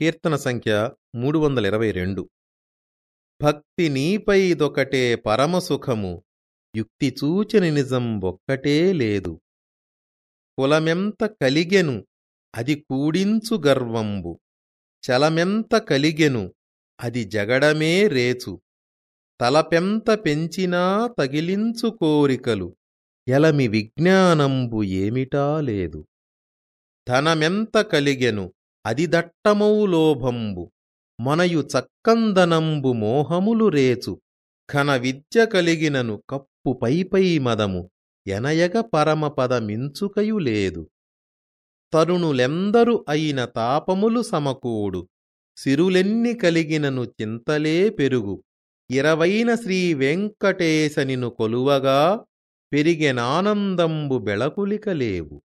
కీర్తన సంఖ్య మూడు వందల ఇరవై రెండు భక్తి నీపైదొకటే పరమసుఖము యుక్తి చూచని నిజం ఒక్కటే లేదు. కులమెంత కలిగెను అది కూడించు గర్వంబు. చలమెంత కలిగెను అది జగడమే రేచు. తలపెంత పెంచినా తగిలించు కోరికలు ఎలమి విజ్ఞానంబు ఏమిటా లేదు. ధనమెంత కలిగెను అది దట్టమౌ లోభంబు మనయు చక్కందనంబు మోహములు రేచు ఘన విద్య కలిగినను కప్పు పైపై మదము ఎనయగ పరమపదమించుకయు లేదు. తరుణులెందరు అయిన తాపములు సమకూడు సిరులెన్ని కలిగినను చింతలే పెరుగు ఇరవైన శ్రీ వెంకటేశనిను కొలువగా పెరిగెనానందంబు బెళకులికలేవు